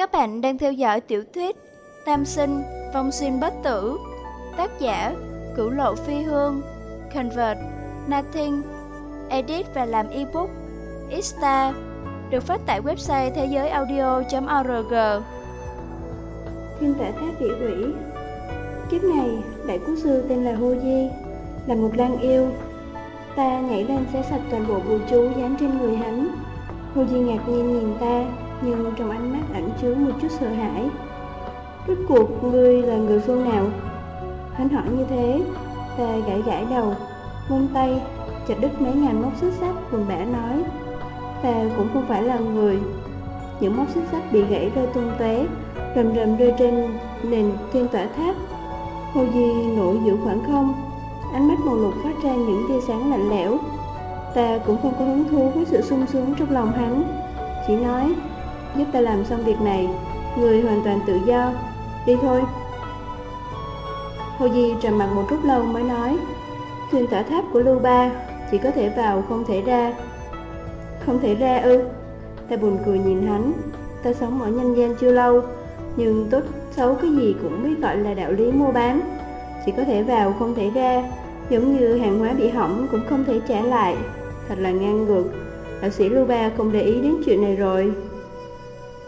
Các bạn đang theo dõi tiểu thuyết Tam sinh, vong sinh bất tử Tác giả Cửu lộ phi hương Convert, Nothing Edit và làm ebook Ista Được phát tại website thế giới audio.org Thiên tả tháp bị quỷ Kiếp này, đại quốc sư tên là Hô Di Là một lang yêu. Ta nhảy lên xé sạch toàn bộ bùa chú dán trên người hắn. Hô Di ngạc nhiên nhìn ta nhưng trong ánh mắt ẩn chứa một chút sợ hãi. Rốt cuộc ngươi là người phương nào? Hắn hỏi như thế, ta gãi gãi đầu, ngôn tay, chặt đứt mấy ngàn móc xích sắt buồn bã nói. Ta cũng không phải là người. Những móc xích sắt bị gãy rơi tung tóe, rầm rầm rơi trên nền thiên tỏa tháp. Hồ Di nổi giữa khoảng không, ánh mắt màu lục phát ra những tia sáng lạnh lẽo. Ta cũng không có hứng thú với sự sung sướng trong lòng hắn, chỉ nói giúp ta làm xong việc này, người hoàn toàn tự do, đi thôi. Hồ Di trầm mặt một lúc lâu mới nói, thuyền tỏa tháp của Lưu Ba chỉ có thể vào không thể ra. Không thể ra ư? Ta buồn cười nhìn hắn, ta sống ở nhân gian chưa lâu, nhưng tốt xấu cái gì cũng biết gọi là đạo lý mua bán. Chỉ có thể vào không thể ra, giống như hàng hóa bị hỏng cũng không thể trả lại. Thật là ngang ngược, đạo sĩ Lưu Ba không để ý đến chuyện này rồi.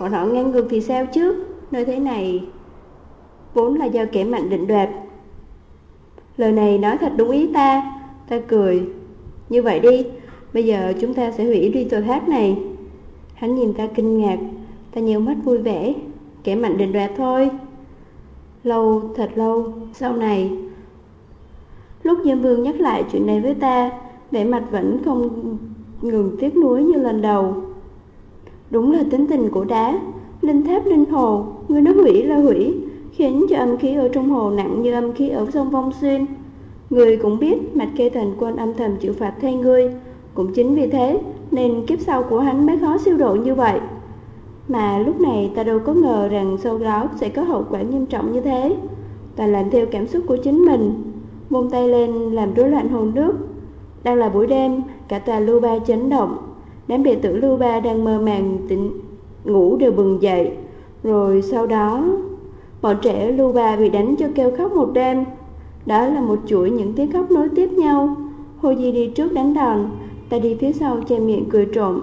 Bọn họ ngang ngược thì sao chứ? Nơi thế này Vốn là do kẻ mạnh định đoạt. Lời này nói thật đúng ý ta. Ta cười. Như vậy đi Bây giờ chúng ta sẽ hủy đi tòa tháp này. Hắn nhìn ta kinh ngạc. Ta nhiều mắt vui vẻ. Kẻ mạnh định đoạt thôi. Lâu, thật lâu. Sau này Lúc Diêm Vương nhắc lại chuyện này với ta Vẻ mặt vẫn không ngừng tiếc nuối như lần đầu. Đúng là tính tình của đá. Linh tháp, linh hồ, Người nói hủy là hủy, Khiến cho âm khí ở trong hồ nặng như âm khí ở sông Vong Xuyên. Người cũng biết Mạch kê thần quân âm thầm chịu phạt thay ngươi. Cũng chính vì thế, Nên kiếp sau của hắn mới khó siêu độ như vậy. Mà lúc này ta đâu có ngờ rằng sau đó sẽ có hậu quả nghiêm trọng như thế. Ta làm theo cảm xúc của chính mình Buông tay lên làm rối loạn hồ nước. Đang là buổi đêm, Cả tòa lưu ba chấn động. Đám đệ tử Lưu Ba đang mơ màng tỉnh ngủ đều bừng dậy. Rồi sau đó, bọn trẻ Lưu Ba bị đánh cho kêu khóc một đêm. Đó là một chuỗi những tiếng khóc nối tiếp nhau. Hồ Di đi trước đánh đòn, ta đi phía sau che miệng cười trộm.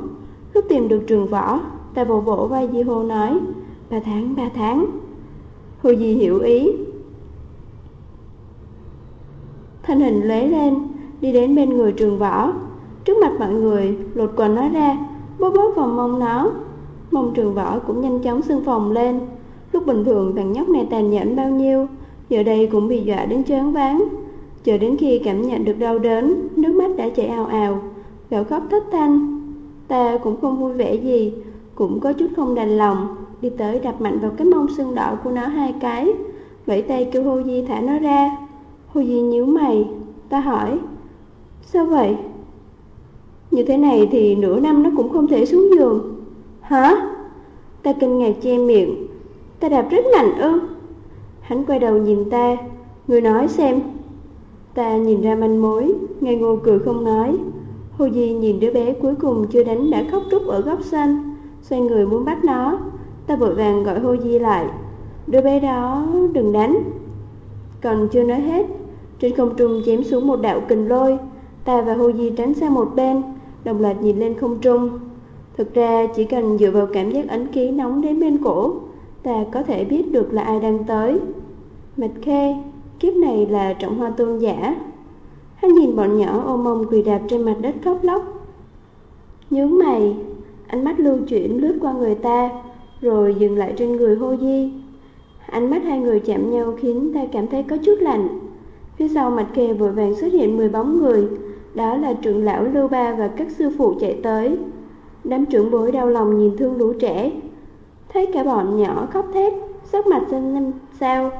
Lúc tìm được trường võ, ta vỗ vỗ vai Di Hô nói, ba tháng, ba tháng. Hồ Di hiểu ý. Thân hình lấy lên, đi đến bên người trường võ. Trước mặt mọi người, lột quần nói ra, bóp bóp vào mông nó. Mông trường võ cũng nhanh chóng sưng phồng lên. Lúc bình thường thằng nhóc này tàn nhẫn bao nhiêu, giờ đây cũng bị dọa đến choáng váng. Chờ đến khi cảm nhận được đau đớn, nước mắt đã chảy ào ào, gạo khóc thất thanh. Ta cũng không vui vẻ gì, cũng có chút không đành lòng, đi tới đập mạnh vào cái mông sưng đỏ của nó hai cái, vẫy tay kêu Hô Di thả nó ra. Hô Di nhíu mày, ta hỏi, sao vậy? Như thế này thì nửa năm nó cũng không thể xuống giường. Hả? Ta kinh ngạc che miệng. Ta đạp rất mạnh ư? Hắn quay đầu nhìn ta. Người nói xem. Ta nhìn ra manh mối. Ngây ngô cười không nói. Hồ Di nhìn đứa bé cuối cùng chưa đánh đã khóc rút ở góc xanh. Xoay người muốn bắt nó. Ta vội vàng gọi Hồ Di lại. Đứa bé đó, đừng đánh. Còn chưa nói hết, Trên không trung chém xuống một đạo kình lôi. Ta và Hồ Di tránh sang một bên đồng loạt nhìn lên không trung. Thực ra chỉ cần dựa vào cảm giác ấn ký nóng đến bên cổ, ta có thể biết được là ai đang tới. Mạch khê, kiếp này là trọng hoa tôn giả. Hắn nhìn bọn nhỏ ôm mông quỳ đạp trên mặt đất khóc lóc. Nhướng mày, ánh mắt lưu chuyển lướt qua người ta, rồi dừng lại trên người hô di. Ánh mắt hai người chạm nhau khiến ta cảm thấy có chút lạnh. Phía sau mặt kề vội vàng xuất hiện 10 bóng người, đó là trưởng lão Lưu Ba và các sư phụ chạy tới. Đám trưởng bối đau lòng nhìn thương lũ trẻ. Thấy cả bọn nhỏ khóc thét, sắc mặt xanh năm sao,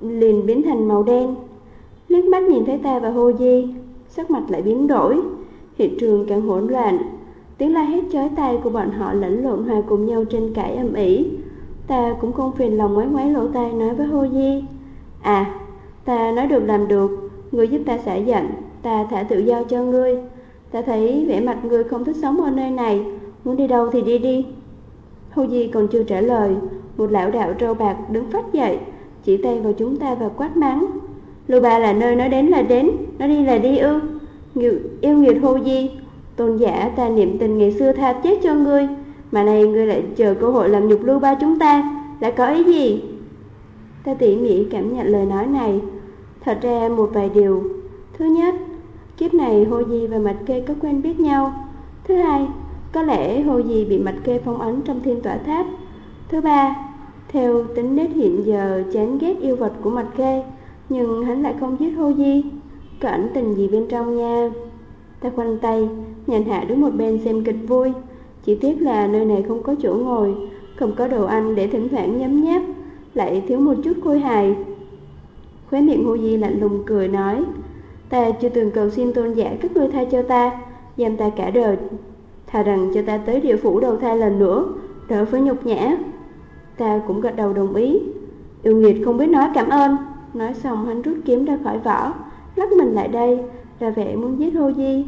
liền biến thành màu đen. Liếc mắt nhìn thấy ta và Hô Di, sắc mặt lại biến đổi. Hiện trường càng hỗn loạn, tiếng la hét chói tai của bọn họ lẫn lộn hòa cùng nhau trên cãi âm ỉ. Ta cũng không phiền lòng ngoái ngoái lỗ tai nói với Hô Di. À, ta nói được làm được, người giúp ta xả giận ta thả tự do cho ngươi. Ta thấy vẻ mặt ngươi không thích sống ở nơi này, muốn đi đâu thì đi đi. Hô Di còn chưa trả lời, một lão đạo râu bạc đứng phát dậy, chỉ tay vào chúng ta và quát mắng. Lưu Ba là nơi nó đến là đến, nó đi là đi ư. Nghiệu, yêu nghiệt Hô Di, tôn giả ta niệm tình ngày xưa tha chết cho ngươi, mà nay ngươi lại chờ cơ hội làm nhục Lưu Ba chúng ta, đã có ý gì? Ta tỉ mỉ cảm nhận lời nói này, thật ra một vài điều. Thứ nhất, kiếp này Hồ Di và Mạch Kê có quen biết nhau. Thứ hai, có lẽ Hồ Di bị Mạch Kê phong ấn trong thiên tỏa tháp. Thứ ba, theo tính nết hiện giờ chán ghét yêu vật của Mạch Kê, nhưng hắn lại không giết Hồ Di. Có ảnh tình gì bên trong nha? Ta khoanh tay, nhàn hạ đứng một bên xem kịch vui. Chỉ tiếc là nơi này không có chỗ ngồi, không có đồ ăn để thỉnh thoảng nhấm nháp, lại thiếu một chút khôi hài. Khóe miệng Hồ Di lạnh lùng cười nói, ta chưa từng cầu xin tôn giả các ngươi tha cho ta, giam ta cả đời. Thà rằng cho ta tới địa phủ đầu thai lần nữa, đỡ với nhục nhã. Ta cũng gật đầu đồng ý. Yêu nghiệt không biết nói cảm ơn. Nói xong hắn rút kiếm ra khỏi vỏ, lắc mình lại đây, ra vẻ muốn giết Hô Di.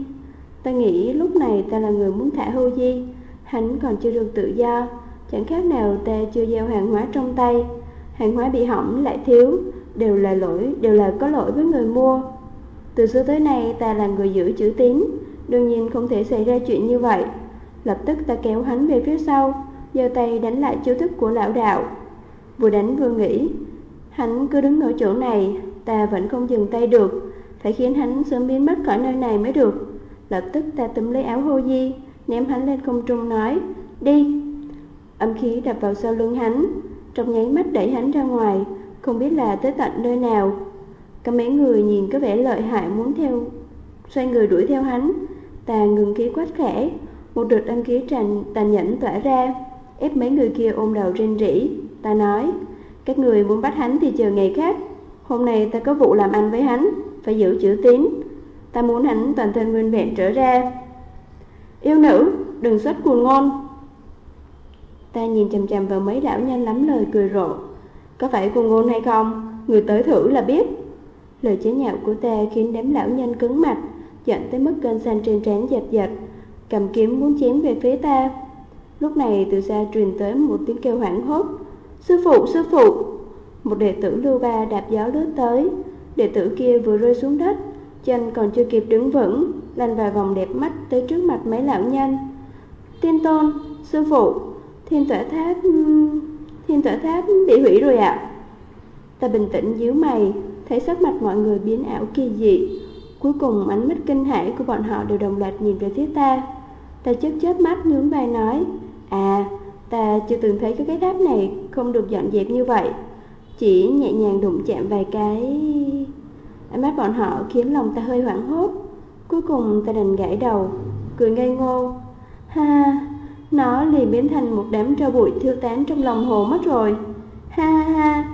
Ta nghĩ lúc này ta là người muốn thả Hô Di, hắn còn chưa được tự do, chẳng khác nào ta chưa giao hàng hóa trong tay. Hàng hóa bị hỏng lại thiếu, đều là lỗi, đều là có lỗi với người mua. Từ xưa tới nay ta là người giữ chữ tín, đương nhiên không thể xảy ra chuyện như vậy. Lập tức ta kéo hắn về phía sau, giơ tay đánh lại chiêu thức của lão đạo. Vừa đánh vừa nghĩ, hắn cứ đứng ở chỗ này, ta vẫn không dừng tay được, phải khiến hắn sớm biến mất khỏi nơi này mới được. Lập tức ta túm lấy áo hô di, ném hắn lên không trung nói, đi. Âm khí đập vào sau lưng hắn, trong nháy mắt đẩy hắn ra ngoài, không biết là tới tận nơi nào. Có mấy người nhìn có vẻ lợi hại muốn theo, xoay người đuổi theo hắn. Ta ngừng khí quát khẽ, một đợt âm khí tràn tàn nhẫn tỏa ra, ép mấy người kia ôm đầu rên rỉ. Ta nói, các người muốn bắt hắn thì chờ ngày khác. Hôm nay ta có vụ làm ăn với hắn, phải giữ chữ tín. Ta muốn hắn toàn thân nguyên vẹn trở ra. Yêu nữ, đừng xuất cuồng ngôn. Ta nhìn chầm chầm vào mấy lão nhân lắm lời cười rộ. Có phải cuồng ngôn hay không? Người tới thử là biết. Lời chế nhạo của ta khiến đám lão nhân cứng mặt, giận tới mức cơn xanh trên trán giật giật, cầm kiếm muốn chém về phía ta. Lúc này từ xa truyền tới một tiếng kêu hoảng hốt. Sư phụ, sư phụ! Một đệ tử lưu ba đạp gió lướt tới. Đệ tử kia vừa rơi xuống đất, chân còn chưa kịp đứng vững, lăn vài vòng đẹp mắt tới trước mặt mấy lão nhân. Tiên tôn, sư phụ, thiên tỏa tháp... thiên tỏa tháp bị hủy rồi ạ. À? Ta bình tĩnh díu mày, thấy sắc mặt mọi người biến ảo kỳ dị. Cuối cùng ánh mắt kinh hãi của bọn họ đều đồng loạt nhìn về phía ta. Ta chớp chớp mắt nhún vai nói, à, ta chưa từng thấy cái tháp này không được dọn dẹp như vậy. Chỉ nhẹ nhàng đụng chạm vài cái... Ánh mắt bọn họ khiến lòng ta hơi hoảng hốt. Cuối cùng ta đành gãy đầu, cười ngây ngô. Ha, nó liền biến thành một đám tro bụi thiêu tán trong lòng hồ mất rồi. Ha ha ha.